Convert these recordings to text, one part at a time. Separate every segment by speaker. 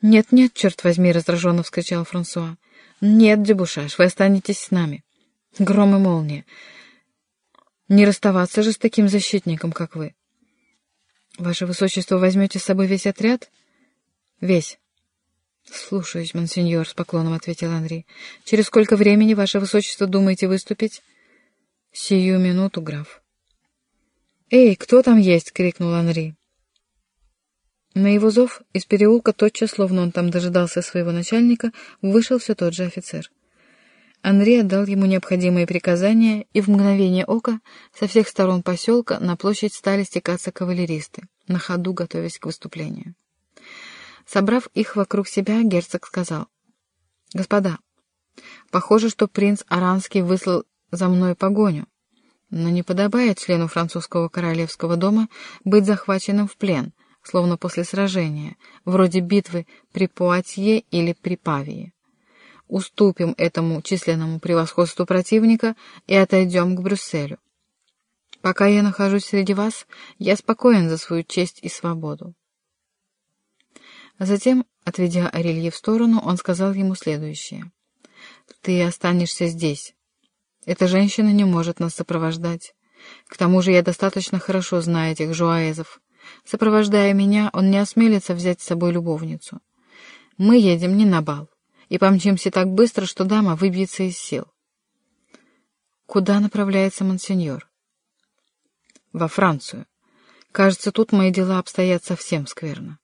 Speaker 1: «Нет-нет, черт возьми!» — раздраженно вскричал Франсуа. «Нет, Дебушаш, вы останетесь с нами. Гром и молния. Не расставаться же с таким защитником, как вы. Ваше Высочество, возьмете с собой весь отряд?» «Весь». «Слушаюсь, монсеньор», — с поклоном ответил Анри. «Через сколько времени, Ваше Высочество, думаете выступить?» «Сию минуту, граф». «Эй, кто там есть?» — крикнул Анри. На его зов из переулка тотчас, словно он там дожидался своего начальника, вышел все тот же офицер. Анри отдал ему необходимые приказания, и в мгновение ока со всех сторон поселка на площадь стали стекаться кавалеристы, на ходу готовясь к выступлению. Собрав их вокруг себя, герцог сказал, «Господа, похоже, что принц Аранский выслал за мной погоню, но не подобает члену французского королевского дома быть захваченным в плен, словно после сражения, вроде битвы при Пуатье или при Павии. Уступим этому численному превосходству противника и отойдем к Брюсселю. Пока я нахожусь среди вас, я спокоен за свою честь и свободу. Затем, отведя Арелье в сторону, он сказал ему следующее. «Ты останешься здесь. Эта женщина не может нас сопровождать. К тому же я достаточно хорошо знаю этих жуаэзов. Сопровождая меня, он не осмелится взять с собой любовницу. Мы едем не на бал и помчимся так быстро, что дама выбьется из сил. Куда направляется монсеньор? Во Францию. Кажется, тут мои дела обстоят совсем скверно.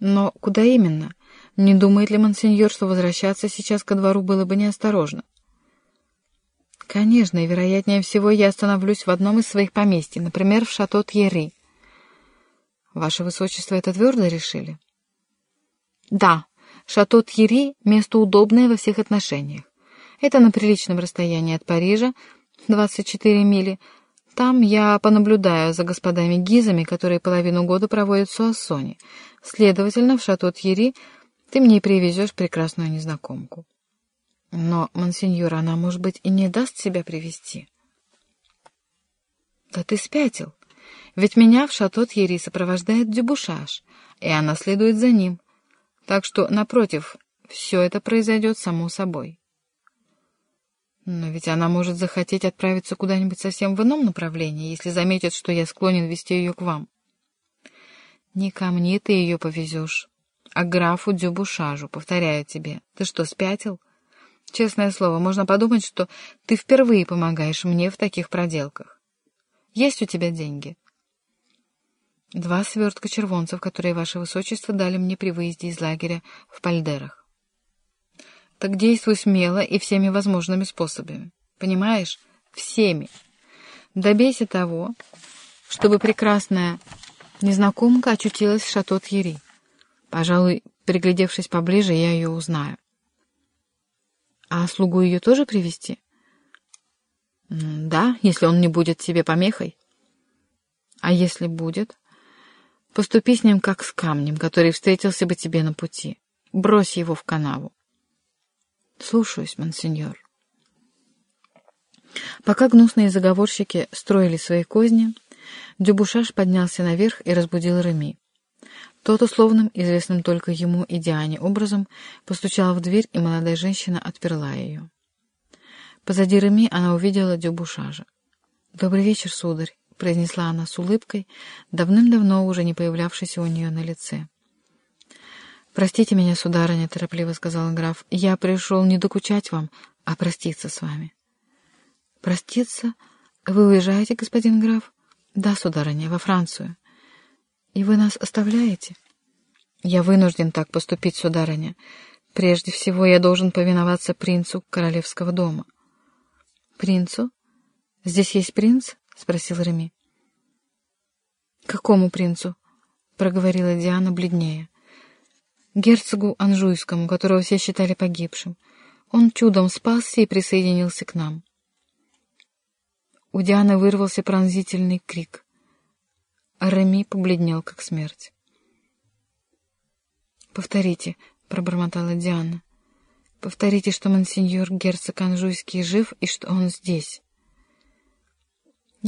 Speaker 1: Но куда именно? Не думает ли монсеньор, что возвращаться сейчас ко двору было бы неосторожно? Конечно, и вероятнее всего я остановлюсь в одном из своих поместий, например, в шато Тьерри. Ваше Высочество это твердо решили? Да, шато Тьерри — место удобное во всех отношениях. Это на приличном расстоянии от Парижа, 24 мили, там я понаблюдаю за господами Гизами, которые половину года проводят в Суассоне. Следовательно, в шато Тьери ты мне привезешь прекрасную незнакомку. Но, монсеньор, она, может быть, и не даст себя привести. Да ты спятил. Ведь меня в шато Тьери сопровождает Дюбушаш, и она следует за ним. Так что, напротив, все это произойдет само собой. Но ведь она может захотеть отправиться куда-нибудь совсем в ином направлении, если заметит, что я склонен вести ее к вам. Не ко мне ты ее повезешь, а к графу Дюбушажу, повторяю тебе. Ты что, спятил? Честное слово, можно подумать, что ты впервые помогаешь мне в таких проделках. Есть у тебя деньги? Два свертка червонцев, которые ваше высочество дали мне при выезде из лагеря в Пальдерах. Так действуй смело и всеми возможными способами. Понимаешь? Всеми. Добейся того, чтобы прекрасная незнакомка очутилась в шато Тьери. Пожалуй, приглядевшись поближе, я ее узнаю. А слугу ее тоже привести? Да, если он не будет тебе помехой. А если будет? Поступи с ним как с камнем, который встретился бы тебе на пути. Брось его в канаву. Слушаюсь, монсеньор. Пока гнусные заговорщики строили свои козни, Дюбушаш поднялся наверх и разбудил Реми. Тот условным, известным только ему и Диане образом, постучал в дверь, и молодая женщина отперла ее. Позади Реми она увидела Дюбушажа. «Добрый вечер, сударь», — произнесла она с улыбкой, давным-давно уже не появлявшейся у нее на лице. «Простите меня, сударыня», — торопливо сказал граф. «Я пришел не докучать вам, а проститься с вами». «Проститься? Вы уезжаете, господин граф?» «Да, сударыня, во Францию». «И вы нас оставляете?» «Я вынужден так поступить, сударыня. Прежде всего я должен повиноваться принцу королевского дома». «Принцу? Здесь есть принц?» — спросил Реми. «Какому принцу?» — проговорила Диана бледнее герцогу Анжуйскому, которого все считали погибшим. Он чудом спасся и присоединился к нам. У Дианы вырвался пронзительный крик. А Реми побледнел, как смерть. «Повторите», — пробормотала Диана. «Повторите, что монсеньор герцог Анжуйский жив и что он здесь».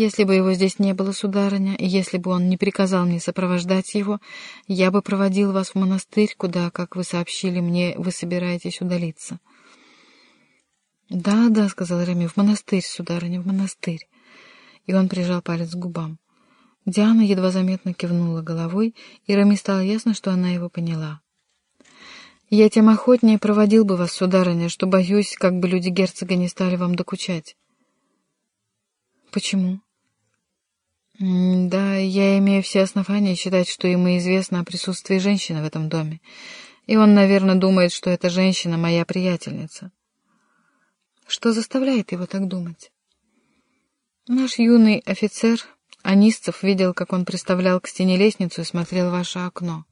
Speaker 1: Если бы его здесь не было, сударыня, и если бы он не приказал мне сопровождать его, я бы проводил вас в монастырь, куда, как вы сообщили мне, вы собираетесь удалиться. «Да, да», — сказал Реми, — «в монастырь, сударыня, в монастырь». И он прижал палец к губам. Диана едва заметно кивнула головой, и Реми стало ясно, что она его поняла. «Я тем охотнее проводил бы вас, сударыня, что боюсь, как бы люди герцога не стали вам докучать». «Почему?» «Да, я имею все основания считать, что ему известно о присутствии женщины в этом доме, и он, наверное, думает, что эта женщина моя приятельница». Что заставляет его так думать? Наш юный офицер Анисцев видел, как он приставлял к стене лестницу и смотрел в ваше окно.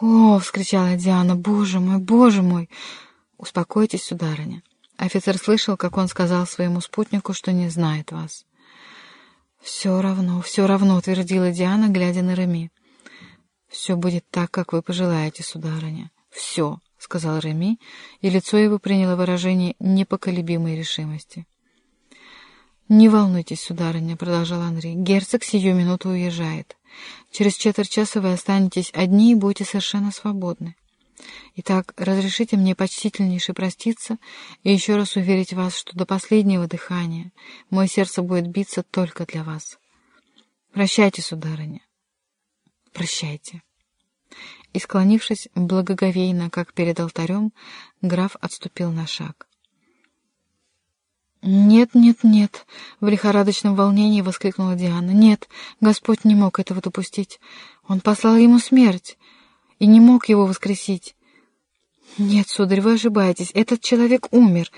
Speaker 1: «О!» — вскричала Диана. «Боже мой, боже мой!» «Успокойтесь, сударыня». Офицер слышал, как он сказал своему спутнику, что не знает вас. «Все равно, все равно», — твердила Диана, глядя на Реми. «Все будет так, как вы пожелаете, сударыня. Все» сказал Реми, и лицо его приняло выражение непоколебимой решимости. «Не волнуйтесь, сударыня», — продолжал Андрей, — «герцог сию минуту уезжает. Через четверть часа вы останетесь одни и будете совершенно свободны. Итак, разрешите мне почтительнейше проститься и еще раз уверить вас, что до последнего дыхания мое сердце будет биться только для вас. Прощайте, сударыня, прощайте» и, склонившись благоговейно, как перед алтарем, граф отступил на шаг. «Нет, нет, нет!» — в лихорадочном волнении воскликнула Диана. «Нет, Господь не мог этого допустить. Он послал ему смерть и не мог его воскресить. Нет, сударь, вы ошибаетесь. Этот человек умер».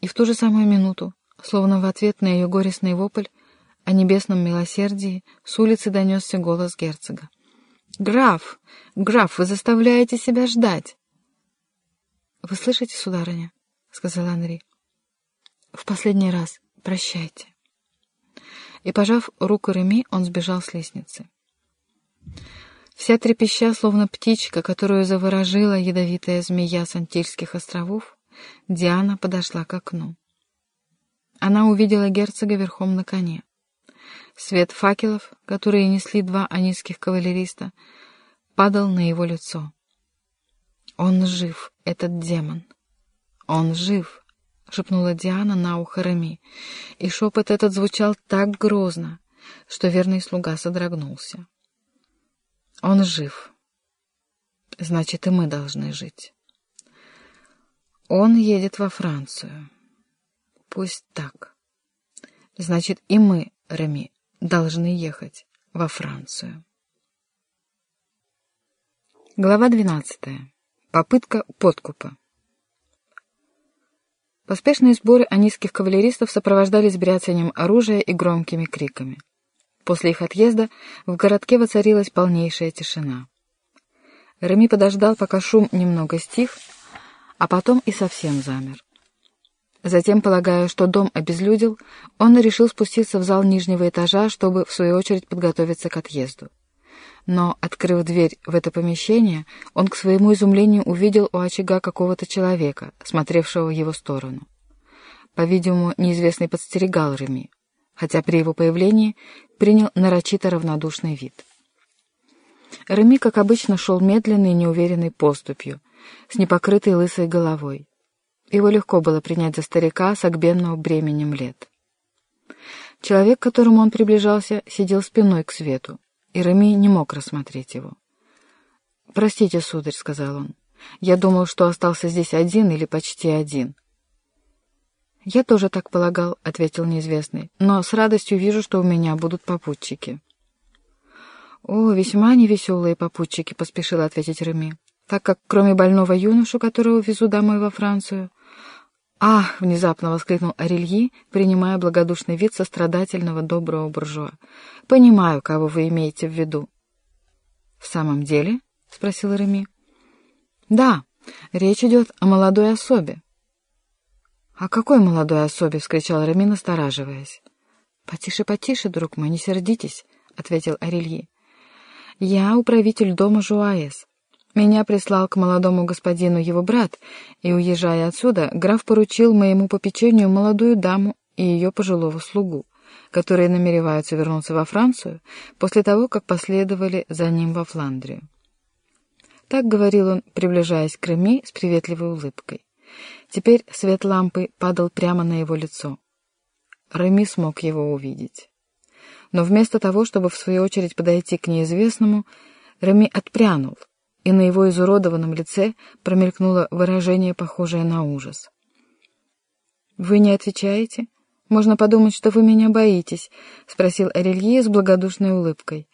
Speaker 1: И в ту же самую минуту, словно в ответ на ее горестный вопль о небесном милосердии, с улицы донесся голос герцога. «Граф! Граф, вы заставляете себя ждать!» «Вы слышите, сударыня?» — сказал Анри. «В последний раз прощайте». И, пожав руку Реми, он сбежал с лестницы. Вся трепеща, словно птичка, которую заворожила ядовитая змея с Антильских островов, Диана подошла к окну. Она увидела герцога верхом на коне. Свет факелов, которые несли два анийских кавалериста, падал на его лицо. «Он жив, этот демон! Он жив!» — шепнула Диана на ухо Реми, и шепот этот звучал так грозно, что верный слуга содрогнулся. «Он жив. Значит, и мы должны жить. Он едет во Францию. Пусть так. Значит, и мы, Реми, должны ехать во Францию. Глава 12. Попытка подкупа. Поспешные сборы анийских кавалеристов сопровождались бряцанием оружия и громкими криками. После их отъезда в городке воцарилась полнейшая тишина. Реми подождал, пока шум немного стих, а потом и совсем замер. Затем, полагая, что дом обезлюдил, он решил спуститься в зал нижнего этажа, чтобы, в свою очередь, подготовиться к отъезду. Но, открыв дверь в это помещение, он к своему изумлению увидел у очага какого-то человека, смотревшего в его сторону. По-видимому, неизвестный подстерегал Реми, хотя при его появлении принял нарочито равнодушный вид. Реми, как обычно, шел медленной и неуверенной поступью, с непокрытой лысой головой. Его легко было принять за старика с огбенного бременем лет. Человек, к которому он приближался, сидел спиной к свету, и Реми не мог рассмотреть его. «Простите, сударь», — сказал он, — «я думал, что остался здесь один или почти один». «Я тоже так полагал», — ответил неизвестный, — «но с радостью вижу, что у меня будут попутчики». «О, весьма невеселые попутчики», — поспешил ответить Реми, так как, кроме больного юношу, которого везу домой во Францию, «Ах!» — внезапно воскликнул Арельи, принимая благодушный вид сострадательного доброго буржуа. «Понимаю, кого вы имеете в виду». «В самом деле?» — спросил Реми. «Да, речь идет о молодой особе». «О какой молодой особе?» — вскричал Реми, настораживаясь. «Потише, потише, друг мой, не сердитесь», — ответил Арельи. «Я управитель дома Жуаэс. Меня прислал к молодому господину его брат, и, уезжая отсюда, граф поручил моему попечению молодую даму и ее пожилого слугу, которые намереваются вернуться во Францию после того, как последовали за ним во Фландрию. Так говорил он, приближаясь к Реми с приветливой улыбкой. Теперь свет лампы падал прямо на его лицо. Реми смог его увидеть. Но вместо того, чтобы в свою очередь подойти к неизвестному, Реми отпрянул, и на его изуродованном лице промелькнуло выражение, похожее на ужас. «Вы не отвечаете? Можно подумать, что вы меня боитесь», — спросил Арелье с благодушной улыбкой.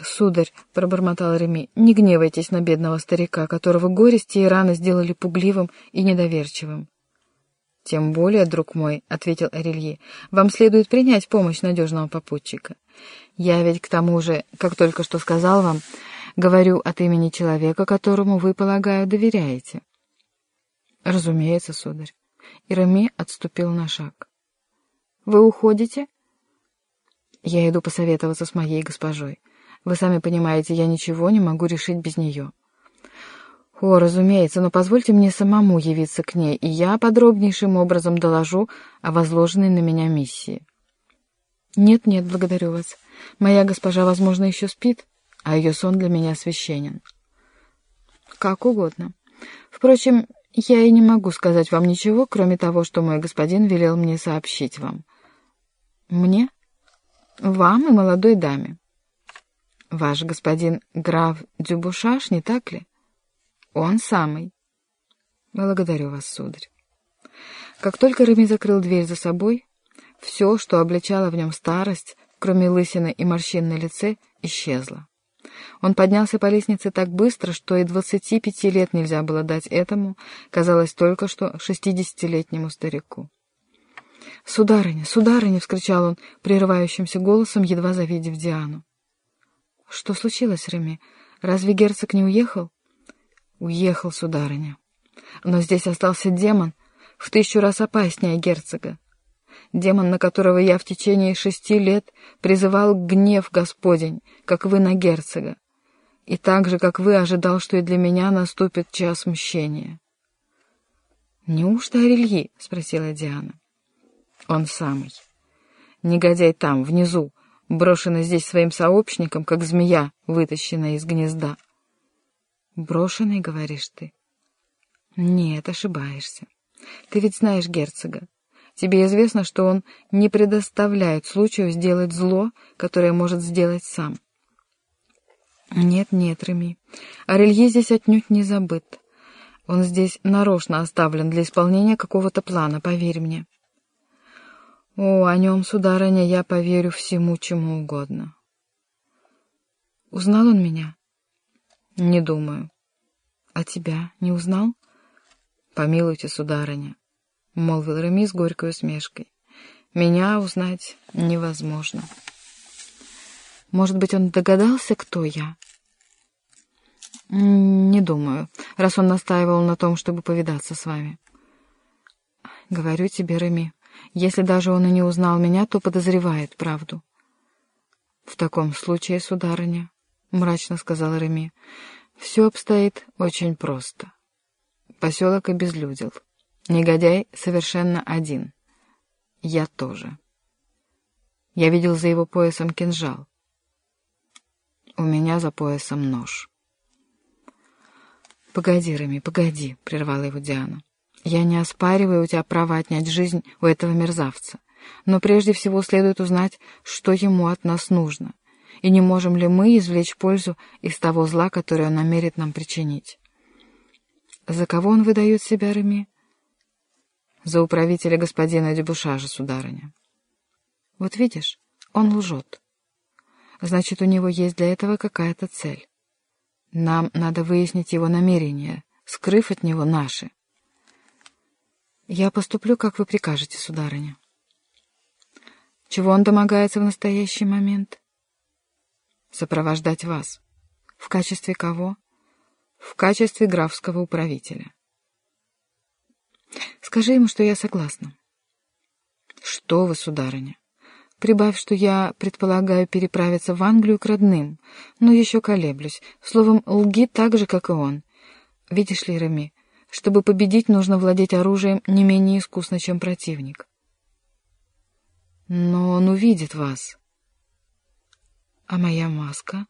Speaker 1: «Сударь», — пробормотал Реми, — «не гневайтесь на бедного старика, которого горести и раны сделали пугливым и недоверчивым». «Тем более, друг мой», — ответил Арелье, — «вам следует принять помощь надежного попутчика. Я ведь к тому же, как только что сказал вам, говорю от имени человека, которому вы, полагаю, доверяете». «Разумеется, сударь». И Рами отступил на шаг. «Вы уходите?» «Я иду посоветоваться с моей госпожой. Вы сами понимаете, я ничего не могу решить без нее». «О, разумеется, но позвольте мне самому явиться к ней, и я подробнейшим образом доложу о возложенной на меня миссии». «Нет-нет, благодарю вас. Моя госпожа, возможно, еще спит, а ее сон для меня священен». «Как угодно. Впрочем, я и не могу сказать вам ничего, кроме того, что мой господин велел мне сообщить вам». «Мне? Вам и молодой даме». «Ваш господин граф Дюбушаш, не так ли?» Он самый. Благодарю вас, сударь. Как только Реми закрыл дверь за собой, все, что обличало в нем старость, кроме лысины и морщин на лице, исчезло. Он поднялся по лестнице так быстро, что и двадцати пяти лет нельзя было дать этому, казалось только что шестидесятилетнему старику. «Сударыня, сударыня!» — вскричал он прерывающимся голосом, едва завидев Диану. «Что случилось, Реми? Разве герцог не уехал?» Уехал, сударыня. Но здесь остался демон, в тысячу раз опаснее герцога. Демон, на которого я в течение шести лет призывал гнев Господень, как вы на герцога. И так же, как вы, ожидал, что и для меня наступит час мщения. «Неужто Арельи?» — спросила Диана. «Он самый. Негодяй там, внизу, брошенный здесь своим сообщником, как змея, вытащенная из гнезда». Брошенный, говоришь ты? Нет, ошибаешься. Ты ведь знаешь герцога. Тебе известно, что он не предоставляет случаю сделать зло, которое может сделать сам. Нет, нет, Реми. Арелье здесь отнюдь не забыт. Он здесь нарочно оставлен для исполнения какого-то плана, поверь мне. О, о нем, сударыня, я поверю всему, чему угодно. Узнал он меня? Не думаю. А тебя не узнал? Помилуйте, сударыня, — молвил Реми с горькой усмешкой. Меня узнать невозможно. Может быть, он догадался, кто я? Не думаю, раз он настаивал на том, чтобы повидаться с вами. Говорю тебе, Реми, если даже он и не узнал меня, то подозревает правду. В таком случае, сударыня, — мрачно сказал Реми. «Все обстоит очень просто. Поселок обезлюдил. Негодяй совершенно один. Я тоже. Я видел за его поясом кинжал. У меня за поясом нож». «Погоди, Реми, погоди», — прервала его Диана. «Я не оспариваю у тебя право отнять жизнь у этого мерзавца, но прежде всего следует узнать, что ему от нас нужно» и не можем ли мы извлечь пользу из того зла, которое он намерит нам причинить. За кого он выдает себя, Реми? За управителя господина Дебушажа, сударыня. Вот видишь, он лжет. Значит, у него есть для этого какая-то цель. Нам надо выяснить его намерения, скрыв от него наши. Я поступлю, как вы прикажете, сударыня. Чего он домогается в настоящий момент? сопровождать вас. В качестве кого? В качестве графского управителя. Скажи ему, что я согласна. Что вы, сударыня? Прибавь, что я предполагаю переправиться в Англию к родным, но еще колеблюсь. Словом, лги так же, как и он. Видишь ли, Реми, чтобы победить, нужно владеть оружием не менее искусно, чем противник. Но он увидит вас. А моя маска?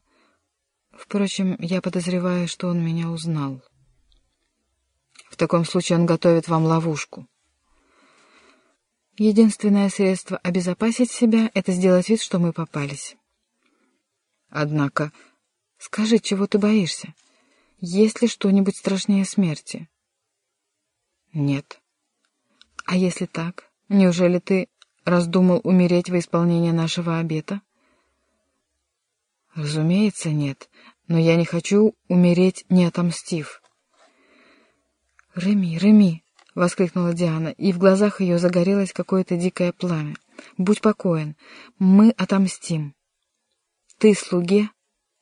Speaker 1: Впрочем, я подозреваю, что он меня узнал. В таком случае он готовит вам ловушку. Единственное средство обезопасить себя — это сделать вид, что мы попались. Однако, скажи, чего ты боишься? Есть ли что-нибудь страшнее смерти? Нет. А если так, неужели ты раздумал умереть во исполнение нашего обета? Разумеется, нет, но я не хочу умереть, не отомстив. Реми, Реми, воскликнула Диана, и в глазах ее загорелось какое-то дикое пламя. Будь покоен, мы отомстим. Ты слуге,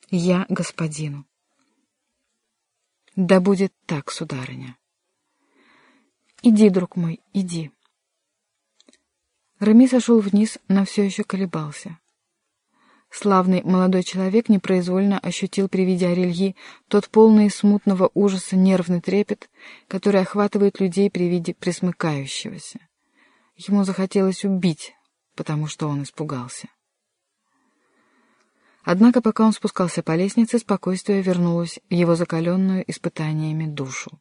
Speaker 1: я господину. Да будет так, сударыня. Иди, друг мой, иди. Рами сошел вниз, но все еще колебался. Славный молодой человек непроизвольно ощутил при виде Арельи тот полный смутного ужаса нервный трепет, который охватывает людей при виде присмыкающегося. Ему захотелось убить, потому что он испугался. Однако, пока он спускался по лестнице, спокойствие вернулось в его закаленную испытаниями душу.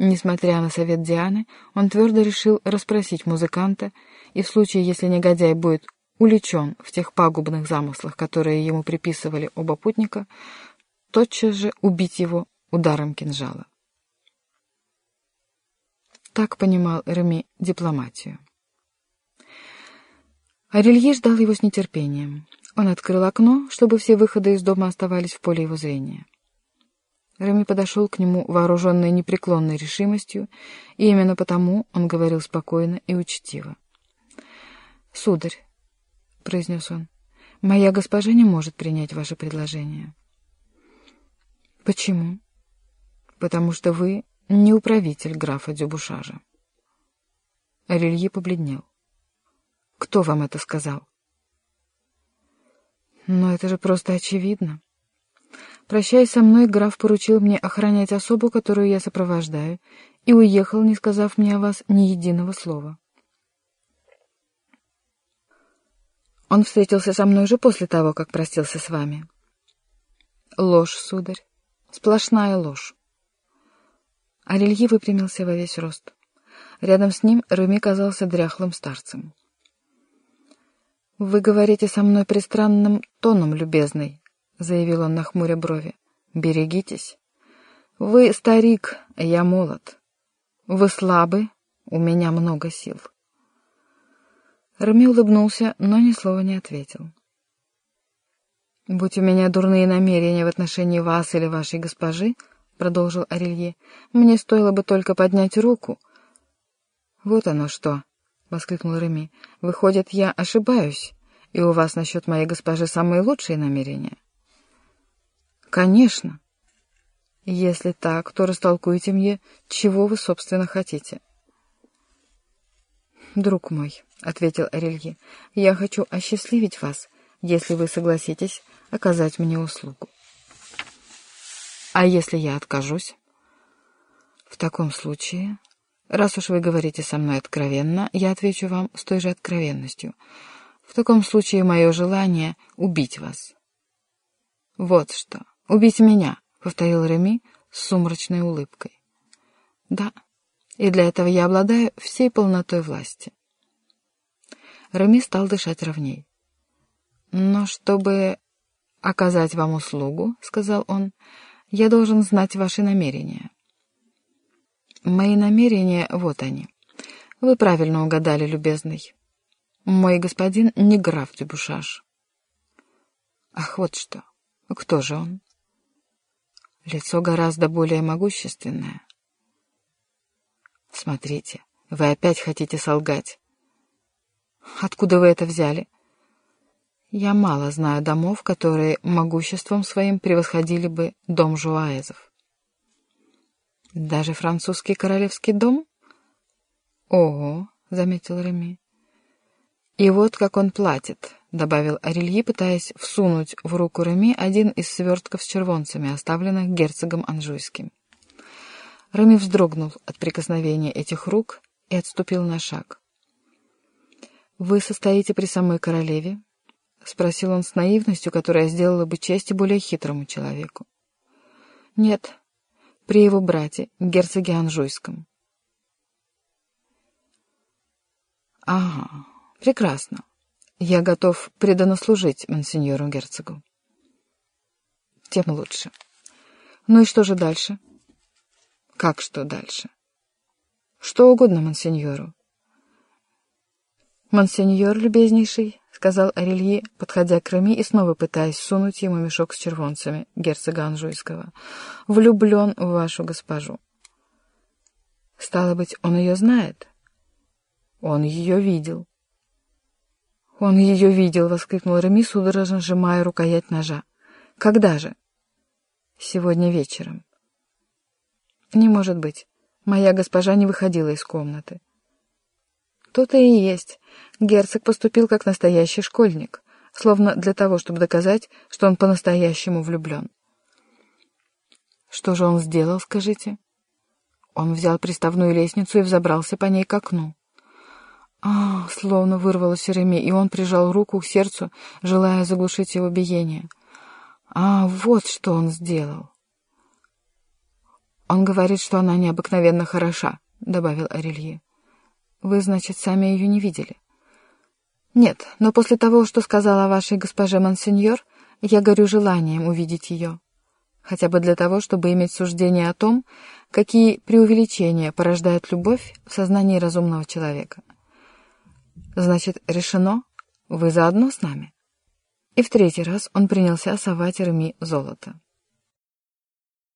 Speaker 1: Несмотря на совет Дианы, он твердо решил расспросить музыканта, и в случае, если негодяй будет уличен в тех пагубных замыслах, которые ему приписывали оба путника, тотчас же убить его ударом кинжала. Так понимал Реми дипломатию. Арелье ждал его с нетерпением. Он открыл окно, чтобы все выходы из дома оставались в поле его зрения. Реми подошел к нему, вооруженный непреклонной решимостью, и именно потому он говорил спокойно и учтиво. «Сударь», — произнес он, — «моя госпожа не может принять ваше предложение». «Почему?» «Потому что вы не управитель графа Дюбушажа». Арелье побледнел. «Кто вам это сказал?» Но это же просто очевидно. Прощаясь со мной, граф поручил мне охранять особу, которую я сопровождаю, и уехал, не сказав мне о вас ни единого слова. Он встретился со мной уже после того, как простился с вами. Ложь, сударь. Сплошная ложь. Арелье выпрямился во весь рост. Рядом с ним Руми казался дряхлым старцем. «Вы говорите со мной пристранным тоном, любезный», — заявил он, нахмуря брови. «Берегитесь. Вы старик, я молод. Вы слабы, у меня много сил». Рами улыбнулся, но ни слова не ответил. «Будь у меня дурные намерения в отношении вас или вашей госпожи», — продолжил Арелье, — «мне стоило бы только поднять руку». «Вот оно что», — воскликнул Реми. — Выходит, я ошибаюсь, и у вас насчет моей госпожи самые лучшие намерения? — Конечно. Если так, то растолкуйте мне, чего вы, собственно, хотите. — Друг мой, — ответил Арелье, — я хочу осчастливить вас, если вы согласитесь оказать мне услугу. — А если я откажусь? — В таком случае Раз уж вы говорите со мной откровенно, я отвечу вам с той же откровенностью. В таком случае мое желание — убить вас. Вот что. Убить меня, — повторил Реми с сумрачной улыбкой. Да, и для этого я обладаю всей полнотой власти. Реми стал дышать ровней. Но чтобы оказать вам услугу, — сказал он, — я должен знать ваши намерения. Мои намерения, вот они. Вы правильно угадали, любезный. Мой господин не граф Дебушаш. Ах, вот что. Кто же он? Лицо гораздо более могущественное. Смотрите, вы опять хотите солгать. Откуда вы это взяли? Я мало знаю домов, которые могуществом своим превосходили бы дом Жуаезов. Даже французский королевский дом? Ого, заметил Реми. И вот как он платит, добавил Арельи, пытаясь всунуть в руку Реми один из свертков с червонцами, оставленных герцогом Анжуйским. Реми вздрогнул от прикосновения этих рук и отступил на шаг. «Вы состоите при самой королеве?» — спросил он с наивностью, которая сделала бы честь более хитрому человеку. «Нет, при его брате, герцоге Анжуйском». «Ага, прекрасно. Я готов преданно служить монсеньору герцогу». «Тем лучше. Ну и что же дальше?» «Как что дальше?» «Что угодно монсеньору. «Монсеньор, любезнейший», — сказал Арельи, подходя к Рами и снова пытаясь сунуть ему мешок с червонцами герцога Анжуйского, — «влюблен в вашу госпожу». «Стало быть, он ее знает?» «Он ее видел». «Он ее видел!» — воскликнул Рами, судорожно сжимая рукоять ножа. «Когда же?» «Сегодня вечером». «Не может быть. Моя госпожа не выходила из комнаты». То-то и есть. Герцог поступил как настоящий школьник, словно для того, чтобы доказать, что он по-настоящему влюблен. Что же он сделал, скажите? Он взял приставную лестницу и взобрался по ней к окну. А, словно вырвалось Реми, и он прижал руку к сердцу, желая заглушить его биение. А, вот что он сделал. Он говорит, что она необыкновенно хороша, — добавил Арелье. Вы, значит, сами ее не видели? Нет, но после того, что сказала вашей госпоже Монсеньор, я горю желанием увидеть ее. Хотя бы для того, чтобы иметь суждение о том, какие преувеличения порождает любовь в сознании разумного человека. Значит, решено? Вы заодно с нами? И в третий раз он принялся совать Реми золото.